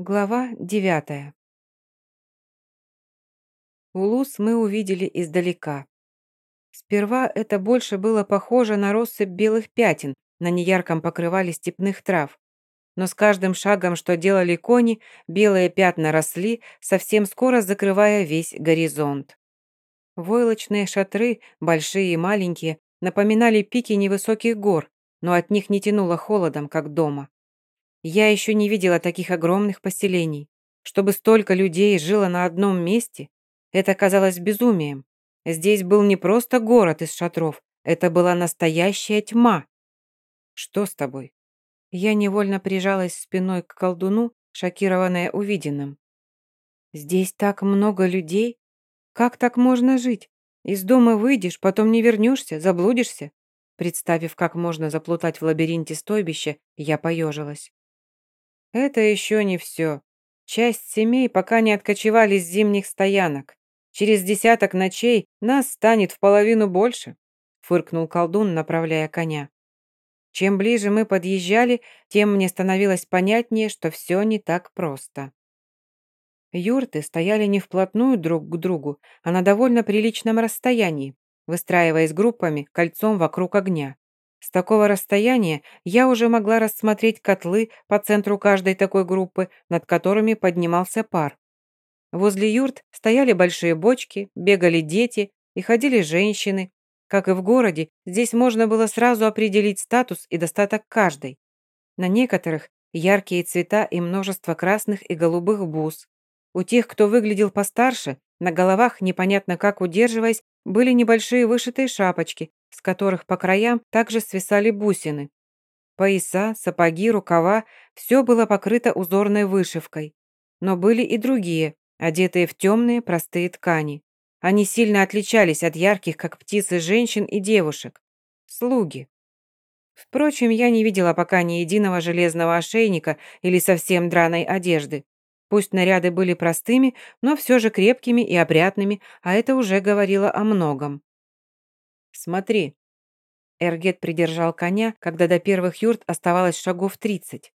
Глава девятая. Улус мы увидели издалека. Сперва это больше было похоже на россыпь белых пятен на неярком покрывале степных трав. Но с каждым шагом, что делали кони, белые пятна росли, совсем скоро закрывая весь горизонт. Войлочные шатры, большие и маленькие, напоминали пики невысоких гор, но от них не тянуло холодом, как дома. Я еще не видела таких огромных поселений. Чтобы столько людей жило на одном месте, это казалось безумием. Здесь был не просто город из шатров, это была настоящая тьма. Что с тобой? Я невольно прижалась спиной к колдуну, шокированная увиденным. Здесь так много людей. Как так можно жить? Из дома выйдешь, потом не вернешься, заблудишься. Представив, как можно заплутать в лабиринте стойбища, я поежилась. Это еще не все. Часть семей пока не откочевали с зимних стоянок. Через десяток ночей нас станет в половину больше, фыркнул колдун, направляя коня. Чем ближе мы подъезжали, тем мне становилось понятнее, что все не так просто. Юрты стояли не вплотную друг к другу, а на довольно приличном расстоянии, выстраиваясь группами кольцом вокруг огня. С такого расстояния я уже могла рассмотреть котлы по центру каждой такой группы, над которыми поднимался пар. Возле юрт стояли большие бочки, бегали дети и ходили женщины. Как и в городе, здесь можно было сразу определить статус и достаток каждой. На некоторых яркие цвета и множество красных и голубых бус. У тех, кто выглядел постарше, на головах, непонятно как удерживаясь, были небольшие вышитые шапочки, с которых по краям также свисали бусины. Пояса, сапоги, рукава – все было покрыто узорной вышивкой. Но были и другие, одетые в темные простые ткани. Они сильно отличались от ярких, как птицы, женщин и девушек. Слуги. Впрочем, я не видела пока ни единого железного ошейника или совсем драной одежды. Пусть наряды были простыми, но все же крепкими и опрятными, а это уже говорило о многом. «Смотри». Эргет придержал коня, когда до первых юрт оставалось шагов тридцать.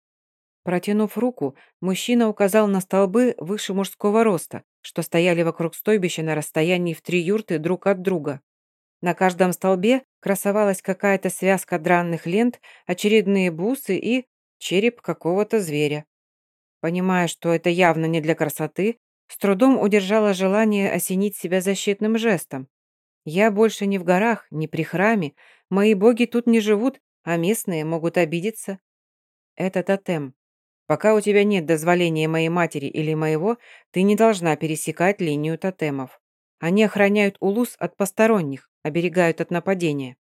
Протянув руку, мужчина указал на столбы выше мужского роста, что стояли вокруг стойбища на расстоянии в три юрты друг от друга. На каждом столбе красовалась какая-то связка дранных лент, очередные бусы и череп какого-то зверя. Понимая, что это явно не для красоты, с трудом удержала желание осенить себя защитным жестом. Я больше не в горах, не при храме. Мои боги тут не живут, а местные могут обидеться. Это тотем. Пока у тебя нет дозволения моей матери или моего, ты не должна пересекать линию тотемов. Они охраняют улус от посторонних, оберегают от нападения.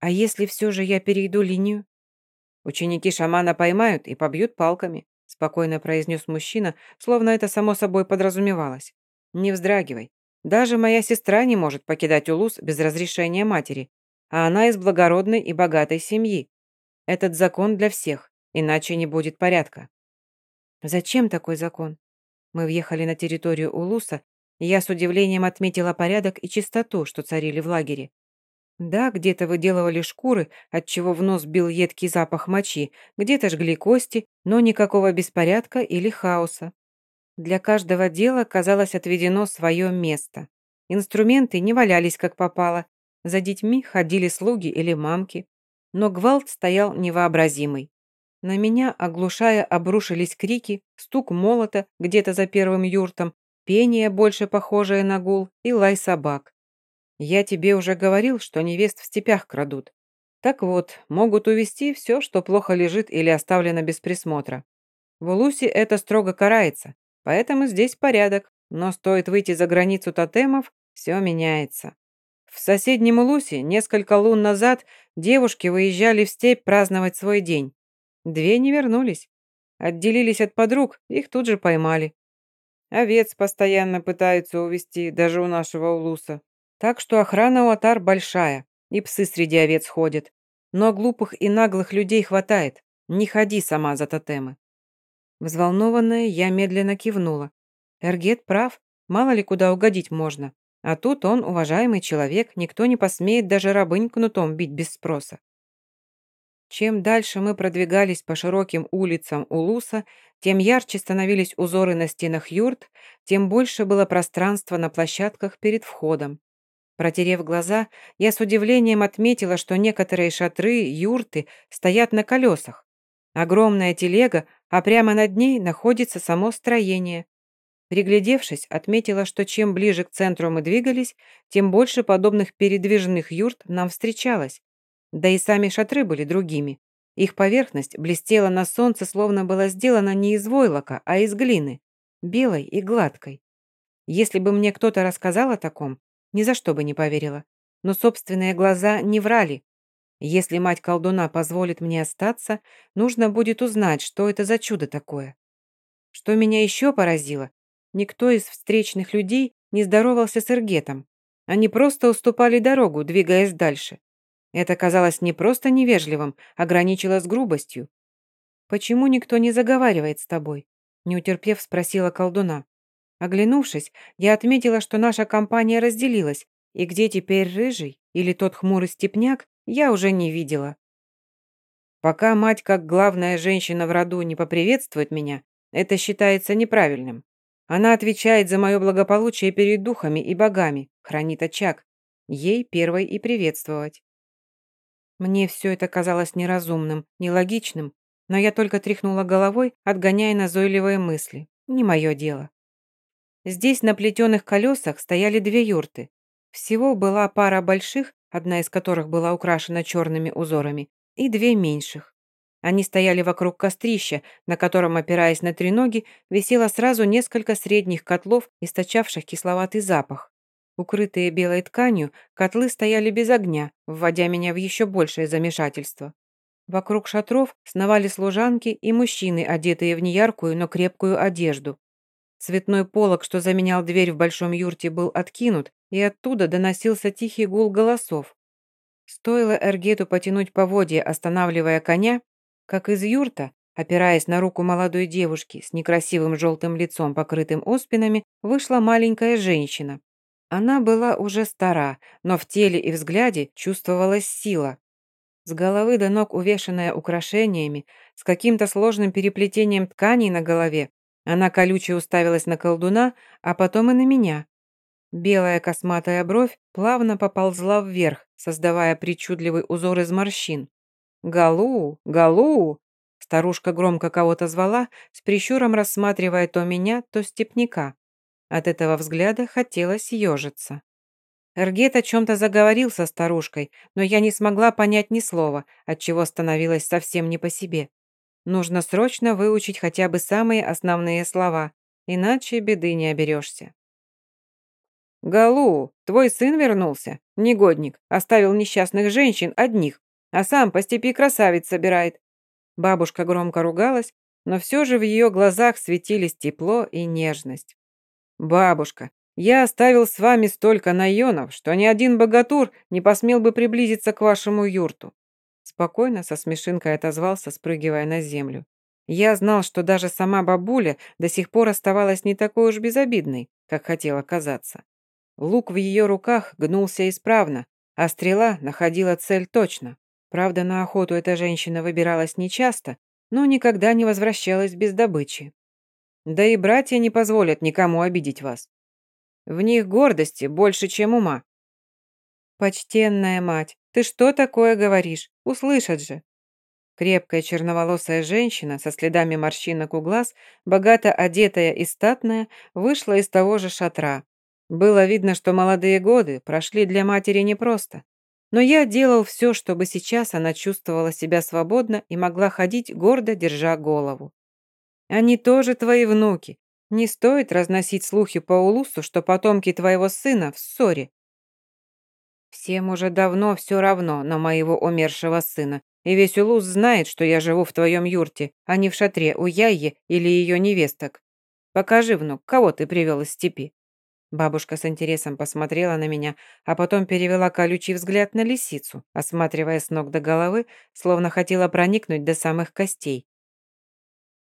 А если все же я перейду линию? Ученики шамана поймают и побьют палками, спокойно произнес мужчина, словно это само собой подразумевалось. Не вздрагивай. Даже моя сестра не может покидать Улус без разрешения матери, а она из благородной и богатой семьи. Этот закон для всех, иначе не будет порядка. Зачем такой закон? Мы въехали на территорию Улуса, и я с удивлением отметила порядок и чистоту, что царили в лагере. Да, где-то выделывали шкуры, отчего в нос бил едкий запах мочи, где-то жгли кости, но никакого беспорядка или хаоса. Для каждого дела, казалось, отведено свое место. Инструменты не валялись как попало. За детьми ходили слуги или мамки. Но гвалт стоял невообразимый. На меня, оглушая, обрушились крики, стук молота где-то за первым юртом, пение, больше похожее на гул, и лай собак. Я тебе уже говорил, что невест в степях крадут. Так вот, могут увести все, что плохо лежит или оставлено без присмотра. В Улусе это строго карается, Поэтому здесь порядок, но стоит выйти за границу тотемов, все меняется. В соседнем Улусе несколько лун назад девушки выезжали в степь праздновать свой день. Две не вернулись. Отделились от подруг, их тут же поймали. Овец постоянно пытаются увести даже у нашего Улуса. Так что охрана у Атар большая, и псы среди овец ходят. Но глупых и наглых людей хватает. Не ходи сама за тотемы. Взволнованная, я медленно кивнула. Эргет прав, мало ли куда угодить можно. А тут он уважаемый человек, никто не посмеет даже рабынь кнутом бить без спроса. Чем дальше мы продвигались по широким улицам Улуса, тем ярче становились узоры на стенах юрт, тем больше было пространства на площадках перед входом. Протерев глаза, я с удивлением отметила, что некоторые шатры, юрты стоят на колесах. Огромная телега, а прямо над ней находится само строение. Приглядевшись, отметила, что чем ближе к центру мы двигались, тем больше подобных передвижных юрт нам встречалось. Да и сами шатры были другими. Их поверхность блестела на солнце, словно была сделана не из войлока, а из глины, белой и гладкой. Если бы мне кто-то рассказал о таком, ни за что бы не поверила. Но собственные глаза не врали. Если мать колдуна позволит мне остаться, нужно будет узнать, что это за чудо такое. Что меня еще поразило, никто из встречных людей не здоровался с Эргетом. Они просто уступали дорогу, двигаясь дальше. Это казалось не просто невежливым, а граничило с грубостью. «Почему никто не заговаривает с тобой?» Не утерпев, спросила колдуна. Оглянувшись, я отметила, что наша компания разделилась, и где теперь рыжий или тот хмурый степняк, я уже не видела. Пока мать, как главная женщина в роду, не поприветствует меня, это считается неправильным. Она отвечает за мое благополучие перед духами и богами, хранит очаг. Ей первой и приветствовать. Мне все это казалось неразумным, нелогичным, но я только тряхнула головой, отгоняя назойливые мысли. Не мое дело. Здесь на плетеных колесах стояли две юрты. Всего была пара больших, одна из которых была украшена черными узорами, и две меньших. Они стояли вокруг кострища, на котором, опираясь на треноги, висело сразу несколько средних котлов, источавших кисловатый запах. Укрытые белой тканью, котлы стояли без огня, вводя меня в еще большее замешательство. Вокруг шатров сновали служанки и мужчины, одетые в неяркую, но крепкую одежду. Цветной полог, что заменял дверь в большом юрте, был откинут, и оттуда доносился тихий гул голосов. Стоило Эргету потянуть поводья, останавливая коня, как из юрта, опираясь на руку молодой девушки с некрасивым желтым лицом, покрытым оспинами, вышла маленькая женщина. Она была уже стара, но в теле и взгляде чувствовалась сила. С головы до ног увешанная украшениями, с каким-то сложным переплетением тканей на голове, она колюче уставилась на колдуна, а потом и на меня. Белая косматая бровь плавно поползла вверх, создавая причудливый узор из морщин. «Галу! Галу!» Старушка громко кого-то звала, с прищуром рассматривая то меня, то степняка. От этого взгляда хотелось ежиться. Эргет о чем-то заговорил со старушкой, но я не смогла понять ни слова, отчего становилось совсем не по себе. Нужно срочно выучить хотя бы самые основные слова, иначе беды не оберешься. «Галу, твой сын вернулся? Негодник, оставил несчастных женщин одних, а сам по степи красавиц собирает». Бабушка громко ругалась, но все же в ее глазах светились тепло и нежность. «Бабушка, я оставил с вами столько наенов, что ни один богатур не посмел бы приблизиться к вашему юрту». Спокойно, со смешинкой отозвался, спрыгивая на землю. Я знал, что даже сама бабуля до сих пор оставалась не такой уж безобидной, как хотела казаться. Лук в ее руках гнулся исправно, а стрела находила цель точно. Правда, на охоту эта женщина выбиралась нечасто, но никогда не возвращалась без добычи. Да и братья не позволят никому обидеть вас. В них гордости больше, чем ума. Почтенная мать, ты что такое говоришь? Услышат же. Крепкая черноволосая женщина со следами морщинок у глаз, богато одетая и статная, вышла из того же шатра. Было видно, что молодые годы прошли для матери непросто. Но я делал все, чтобы сейчас она чувствовала себя свободно и могла ходить гордо, держа голову. Они тоже твои внуки. Не стоит разносить слухи по Улусу, что потомки твоего сына в ссоре. Всем уже давно все равно на моего умершего сына, и весь Улус знает, что я живу в твоем юрте, а не в шатре у Яйи или ее невесток. Покажи, внук, кого ты привел из степи?» Бабушка с интересом посмотрела на меня, а потом перевела колючий взгляд на лисицу, осматривая с ног до головы, словно хотела проникнуть до самых костей.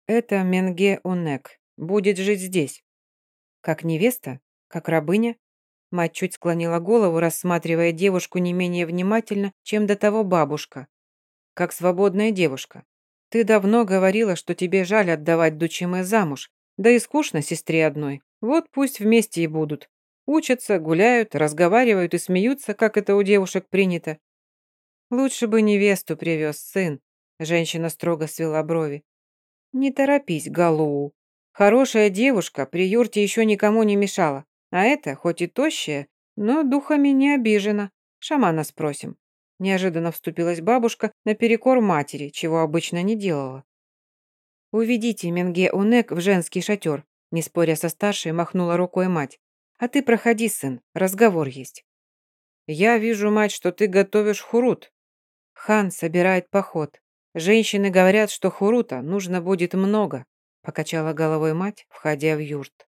Это Менге Унек. Будет жить здесь. Как невеста? Как рабыня? Мать чуть склонила голову, рассматривая девушку не менее внимательно, чем до того бабушка. как свободная девушка. Ты давно говорила, что тебе жаль отдавать Дучиме замуж, да и скучно сестре одной. Вот пусть вместе и будут. Учатся, гуляют, разговаривают и смеются, как это у девушек принято. Лучше бы невесту привез сын. Женщина строго свела брови. Не торопись, Галуу. Хорошая девушка при юрте еще никому не мешала. А это, хоть и тощая, но духами не обижена. Шамана спросим. Неожиданно вступилась бабушка наперекор матери, чего обычно не делала. «Уведите Менге Унек в женский шатер», не споря со старшей, махнула рукой мать. «А ты проходи, сын, разговор есть». «Я вижу, мать, что ты готовишь хурут». Хан собирает поход. Женщины говорят, что хурута нужно будет много, покачала головой мать, входя в юрт.